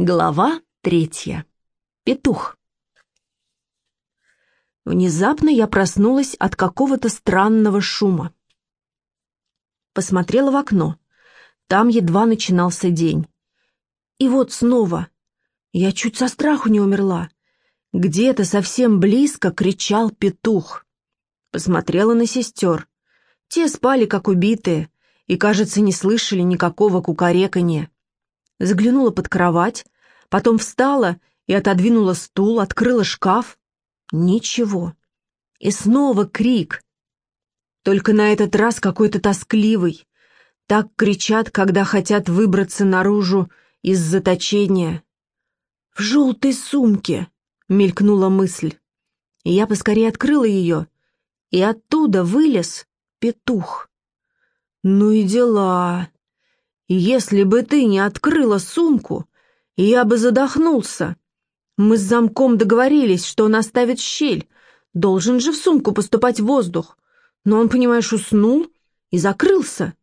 Глава третья. Петух. Внезапно я проснулась от какого-то странного шума. Посмотрела в окно. Там едва начинался день. И вот снова. Я чуть со страху не умерла. Где-то совсем близко кричал петух. Посмотрела на сестер. Те спали, как убитые, и, кажется, не слышали никакого кукареканья заглянула под кровать, потом встала и отодвинула стул, открыла шкаф. Ничего. И снова крик. Только на этот раз какой-то тоскливый. Так кричат, когда хотят выбраться наружу из заточения. «В желтой сумке!» — мелькнула мысль. И я поскорее открыла ее, и оттуда вылез петух. «Ну и дела!» Если бы ты не открыла сумку, я бы задохнулся. Мы с замком договорились, что он оставит щель. Должен же в сумку поступать воздух. Но он, понимаешь, уснул и закрылся.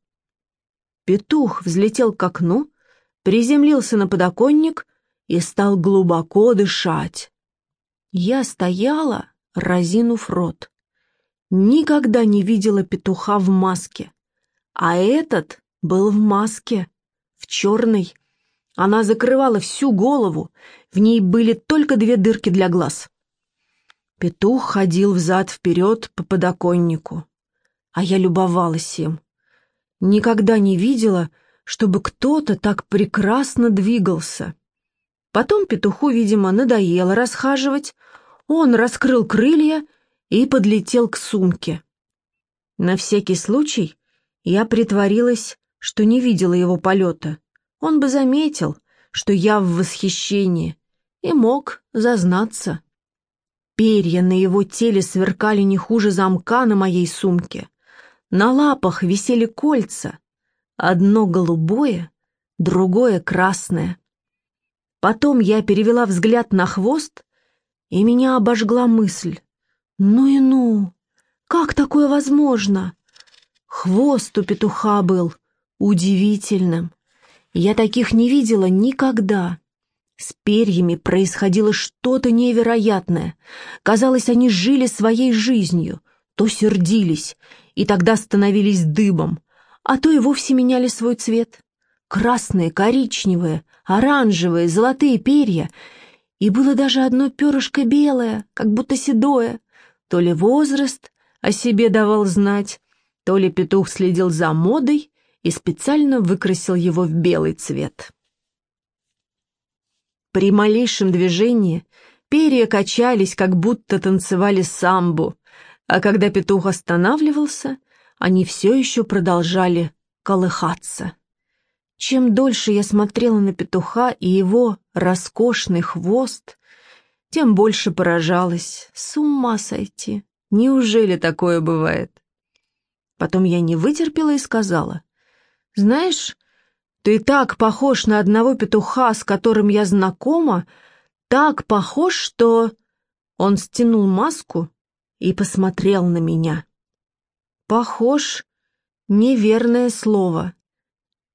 Петух взлетел к окну, приземлился на подоконник и стал глубоко дышать. Я стояла, разинув рот. Никогда не видела петуха в маске. А этот был в маске, в черной. Она закрывала всю голову, в ней были только две дырки для глаз. Петух ходил взад-вперед по подоконнику, а я любовалась им. Никогда не видела, чтобы кто-то так прекрасно двигался. Потом петуху, видимо, надоело расхаживать, он раскрыл крылья и подлетел к сумке. На всякий случай я притворилась что не видела его полета, он бы заметил, что я в восхищении, и мог зазнаться. Перья на его теле сверкали не хуже замка на моей сумке. На лапах висели кольца, одно голубое, другое красное. Потом я перевела взгляд на хвост, и меня обожгла мысль. Ну и ну, как такое возможно? Хвост у петуха был удивительным. Я таких не видела никогда. С перьями происходило что-то невероятное. Казалось, они жили своей жизнью, то сердились, и тогда становились дыбом, а то и вовсе меняли свой цвет. Красные, коричневые, оранжевые, золотые перья, и было даже одно перышко белое, как будто седое. То ли возраст о себе давал знать, то ли петух следил за модой, и специально выкрасил его в белый цвет. При малейшем движении перья качались, как будто танцевали самбу, а когда петух останавливался, они все еще продолжали колыхаться. Чем дольше я смотрела на петуха и его роскошный хвост, тем больше поражалась. С ума сойти! Неужели такое бывает? Потом я не вытерпела и сказала, знаешь, ты так похож на одного петуха, с которым я знакома, так похож, что...» Он стянул маску и посмотрел на меня. «Похож» — неверное слово.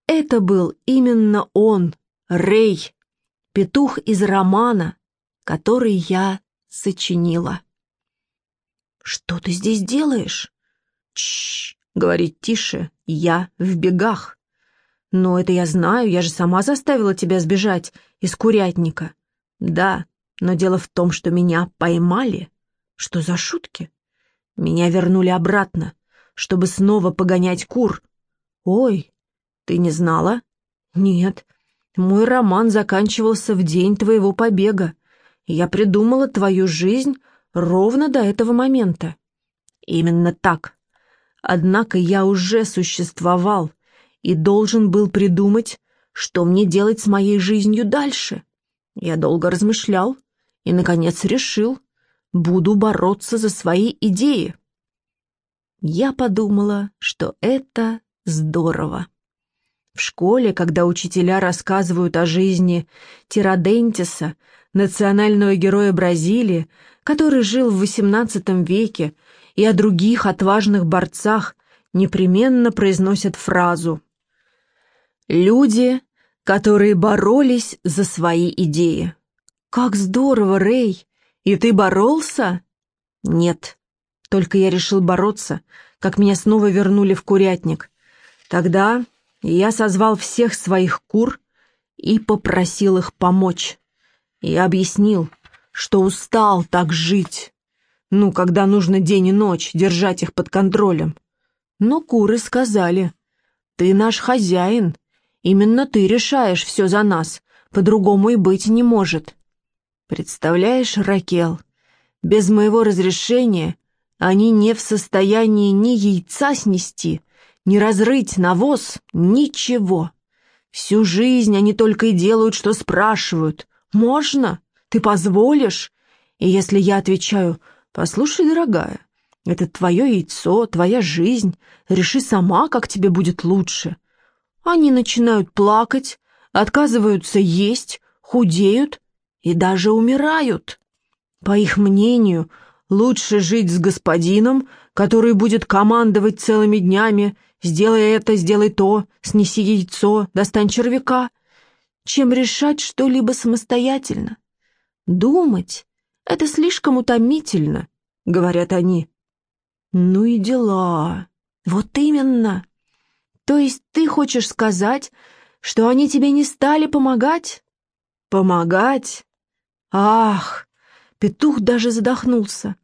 Это был именно он, Рэй, петух из романа, который я сочинила. «Что ты здесь делаешь?» «Чш!» — говорит тише, я в бегах. Но это я знаю, я же сама заставила тебя сбежать из курятника. Да, но дело в том, что меня поймали. Что за шутки? Меня вернули обратно, чтобы снова погонять кур. Ой, ты не знала? Нет, мой роман заканчивался в день твоего побега. Я придумала твою жизнь ровно до этого момента. Именно так. Однако я уже существовал и должен был придумать, что мне делать с моей жизнью дальше. Я долго размышлял и, наконец, решил, буду бороться за свои идеи. Я подумала, что это здорово. В школе, когда учителя рассказывают о жизни Тирадентиса, национального героя Бразилии, который жил в XVIII веке, и о других отважных борцах непременно произносят фразу «Люди которые боролись за свои идеи. Как здорово, Рэй! И ты боролся? Нет, только я решил бороться, как меня снова вернули в курятник. Тогда я созвал всех своих кур и попросил их помочь. Я объяснил, что устал так жить. Ну, когда нужно день и ночь держать их под контролем. Но куры сказали, «Ты наш хозяин, именно ты решаешь все за нас, по-другому и быть не может». Представляешь, Ракел, без моего разрешения они не в состоянии ни яйца снести, ни разрыть навоз, ничего. Всю жизнь они только и делают, что спрашивают. «Можно? Ты позволишь?» И если я отвечаю «Послушай, дорогая, это твое яйцо, твоя жизнь, реши сама, как тебе будет лучше». Они начинают плакать, отказываются есть, худеют и даже умирают. По их мнению, лучше жить с господином, который будет командовать целыми днями Сделай это, сделай то, снеси яйцо, достань червяка, чем решать что-либо самостоятельно. Думать — это слишком утомительно, — говорят они. Ну и дела. Вот именно. То есть ты хочешь сказать, что они тебе не стали помогать? Помогать? Ах! Петух даже задохнулся.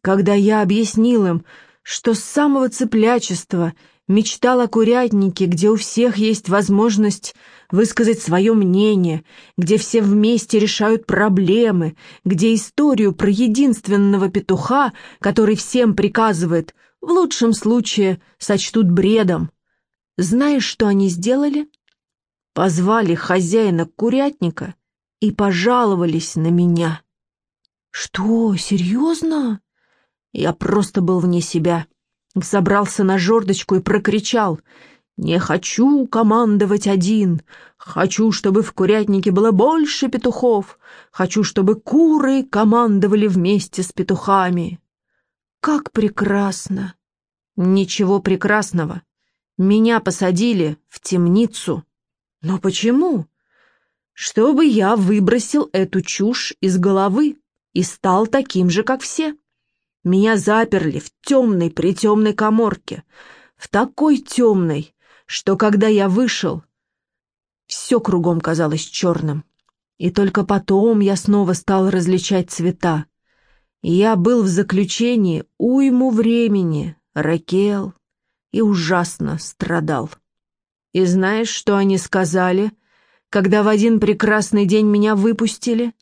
Когда я объяснил им, что с самого цыплячества Мечтал о курятнике, где у всех есть возможность высказать свое мнение, где все вместе решают проблемы, где историю про единственного петуха, который всем приказывает, в лучшем случае сочтут бредом. Знаешь, что они сделали? Позвали хозяина курятника и пожаловались на меня. Что, серьезно? Я просто был вне себя. Взобрался на жердочку и прокричал. «Не хочу командовать один. Хочу, чтобы в курятнике было больше петухов. Хочу, чтобы куры командовали вместе с петухами». «Как прекрасно!» «Ничего прекрасного. Меня посадили в темницу». «Но почему?» «Чтобы я выбросил эту чушь из головы и стал таким же, как все». Меня заперли в темной притемной коморке, в такой темной, что когда я вышел, все кругом казалось черным. И только потом я снова стал различать цвета. Я был в заключении уйму времени, Ракел, и ужасно страдал. И знаешь, что они сказали, когда в один прекрасный день меня выпустили?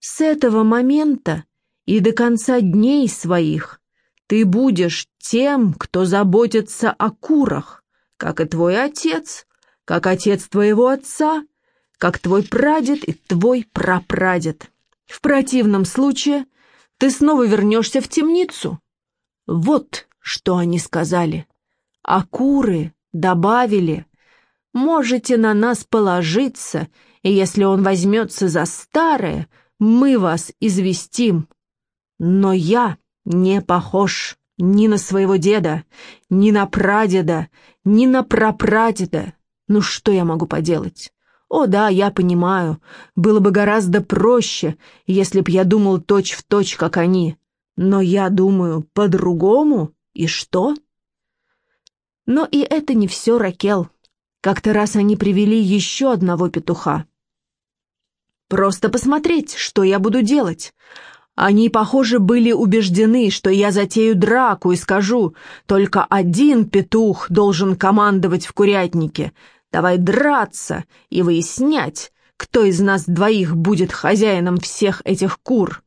С этого момента и до конца дней своих ты будешь тем, кто заботится о курах, как и твой отец, как отец твоего отца, как твой прадед и твой прапрадед. В противном случае ты снова вернешься в темницу. Вот что они сказали. А куры добавили, можете на нас положиться, и если он возьмется за старое, мы вас известим. Но я не похож ни на своего деда, ни на прадеда, ни на прапрадеда. Ну что я могу поделать? О да, я понимаю, было бы гораздо проще, если б я думал точь-в-точь, точь, как они. Но я думаю по-другому, и что? Но и это не все, Ракел. Как-то раз они привели еще одного петуха. Просто посмотреть, что я буду делать. Они, похоже, были убеждены, что я затею драку и скажу, только один петух должен командовать в курятнике. Давай драться и выяснять, кто из нас двоих будет хозяином всех этих кур.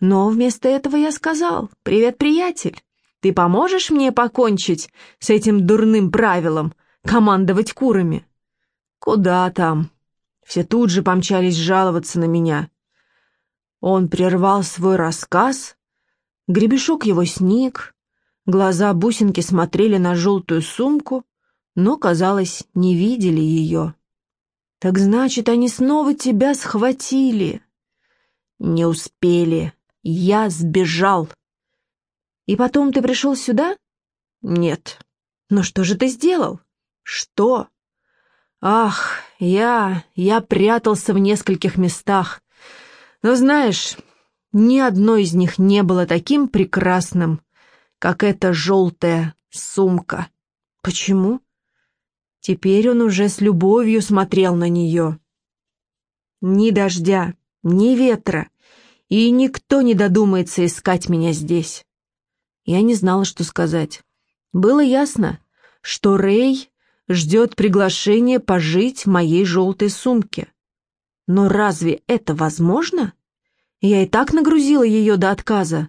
Но вместо этого я сказал, «Привет, приятель, ты поможешь мне покончить с этим дурным правилом, командовать курами?» «Куда там?» Все тут же помчались жаловаться на меня. Он прервал свой рассказ, гребешок его сник, глаза бусинки смотрели на желтую сумку, но, казалось, не видели ее. «Так значит, они снова тебя схватили?» «Не успели. Я сбежал». «И потом ты пришел сюда?» «Нет». «Но что же ты сделал?» «Что?» Ах, я... я прятался в нескольких местах. Но знаешь, ни одно из них не было таким прекрасным, как эта желтая сумка. Почему? Теперь он уже с любовью смотрел на нее. Ни дождя, ни ветра, и никто не додумается искать меня здесь. Я не знала, что сказать. Было ясно, что Рэй ждет приглашения пожить в моей желтой сумке. Но разве это возможно? Я и так нагрузила ее до отказа.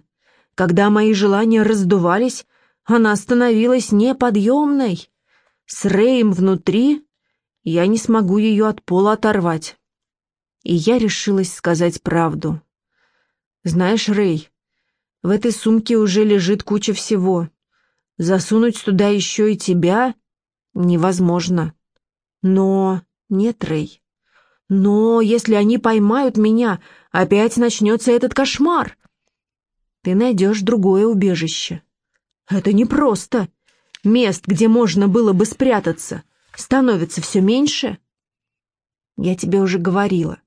Когда мои желания раздувались, она становилась неподъемной. С Рэем внутри я не смогу ее от пола оторвать. И я решилась сказать правду. Знаешь, Рэй, в этой сумке уже лежит куча всего. Засунуть туда еще и тебя невозможно. Но... Нет, Рэй. Но если они поймают меня, опять начнется этот кошмар. Ты найдешь другое убежище. Это непросто. Мест, где можно было бы спрятаться, становится все меньше. Я тебе уже говорила,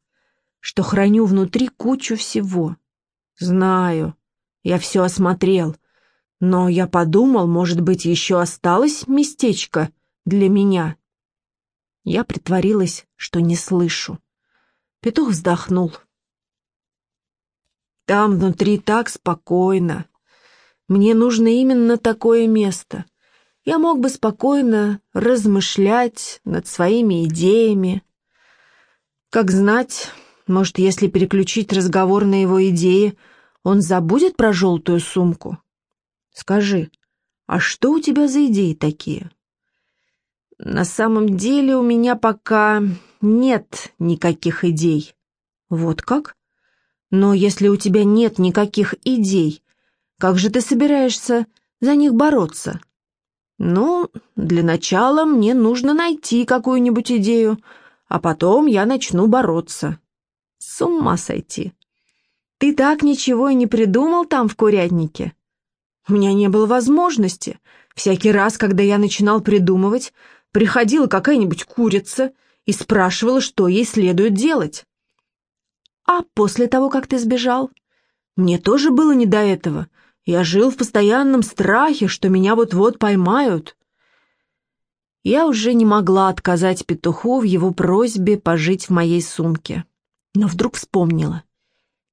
что храню внутри кучу всего. Знаю, я все осмотрел, но я подумал, может быть, еще осталось местечко для меня. Я притворилась, что не слышу. Петух вздохнул. Там внутри так спокойно. Мне нужно именно такое место. Я мог бы спокойно размышлять над своими идеями. Как знать, может, если переключить разговор на его идеи, он забудет про желтую сумку? Скажи, а что у тебя за идеи такие? На самом деле у меня пока нет никаких идей. Вот как? Но если у тебя нет никаких идей, как же ты собираешься за них бороться? Ну, для начала мне нужно найти какую-нибудь идею, а потом я начну бороться. С ума сойти. Ты так ничего и не придумал там, в курятнике? У меня не было возможности. Всякий раз, когда я начинал придумывать, приходила какая-нибудь курица и спрашивала, что ей следует делать. А после того, как ты сбежал? Мне тоже было не до этого. Я жил в постоянном страхе, что меня вот-вот поймают. Я уже не могла отказать петуху в его просьбе пожить в моей сумке. Но вдруг вспомнила.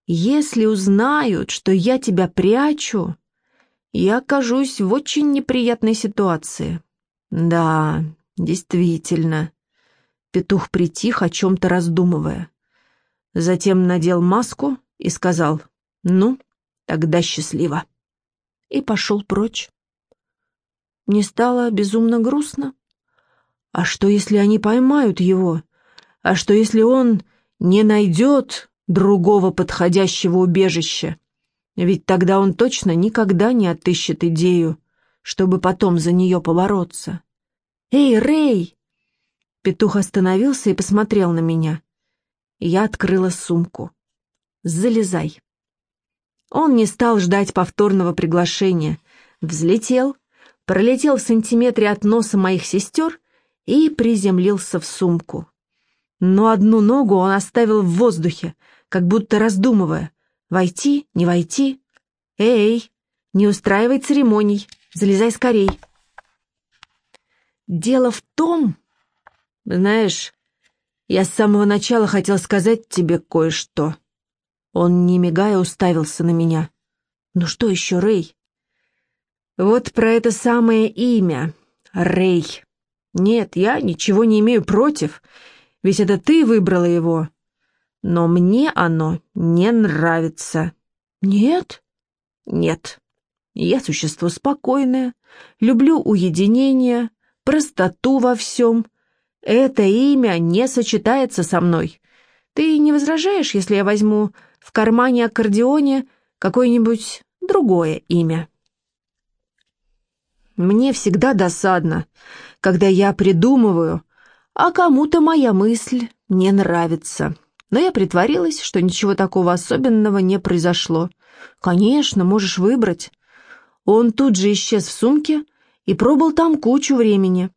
Если узнают, что я тебя прячу, я окажусь в очень неприятной ситуации. Да, действительно. Петух притих, о чем-то раздумывая. Затем надел маску и сказал «Ну, тогда счастливо». И пошел прочь. Мне стало безумно грустно. А что, если они поймают его? А что, если он не найдет другого подходящего убежища? Ведь тогда он точно никогда не отыщет идею, чтобы потом за нее побороться. «Эй, Рэй!» Петух остановился и посмотрел на меня. Я открыла сумку. «Залезай». Он не стал ждать повторного приглашения. Взлетел, пролетел в сантиметре от носа моих сестер и приземлился в сумку. Но одну ногу он оставил в воздухе, как будто раздумывая, войти, не войти. «Эй, не устраивай церемоний, залезай скорей». Дело в том, знаешь, я с самого начала хотел сказать тебе кое-что. Он, не мигая, уставился на меня. Ну что еще, Рэй? Вот про это самое имя. Рэй. Нет, я ничего не имею против, ведь это ты выбрала его. Но мне оно не нравится. Нет? Нет. Я существо спокойное, люблю уединение, простоту во всем, это имя не сочетается со мной. Ты не возражаешь, если я возьму в кармане аккордеоне какое-нибудь другое имя? Мне всегда досадно, когда я придумываю, а кому-то моя мысль не нравится. Но я притворилась, что ничего такого особенного не произошло. Конечно, можешь выбрать. Он тут же исчез в сумке и пробыл там кучу времени.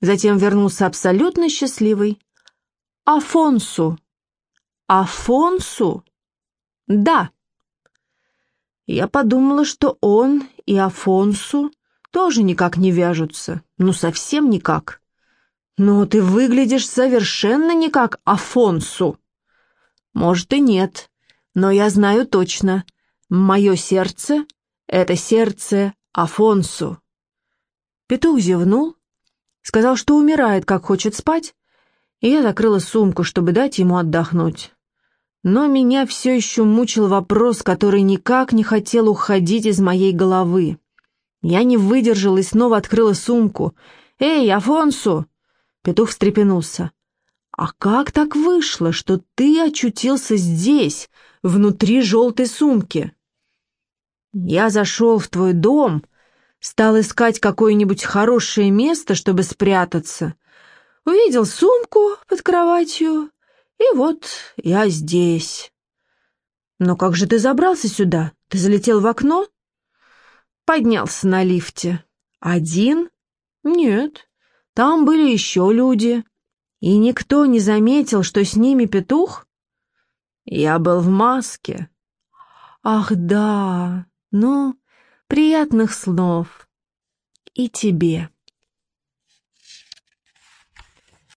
Затем вернулся абсолютно счастливый. «Афонсу». «Афонсу?» «Да». Я подумала, что он и Афонсу тоже никак не вяжутся. Ну, совсем никак. Но ты выглядишь совершенно не как Афонсу. Может и нет, но я знаю точно. Мое сердце — это сердце Афонсу. Петух зевнул, сказал, что умирает, как хочет спать, и я закрыла сумку, чтобы дать ему отдохнуть. Но меня все еще мучил вопрос, который никак не хотел уходить из моей головы. Я не выдержала и снова открыла сумку. «Эй, Афонсу!» Петух встрепенулся. «А как так вышло, что ты очутился здесь, внутри желтой сумки?» «Я зашел в твой дом», стал искать какое-нибудь хорошее место, чтобы спрятаться. Увидел сумку под кроватью и вот я здесь. Но как же ты забрался сюда? Ты залетел в окно? Поднялся на лифте. Один? Нет. Там были еще люди. И никто не заметил, что с ними петух? Я был в маске. Ах, да. Ну, приятных снов. И тебе.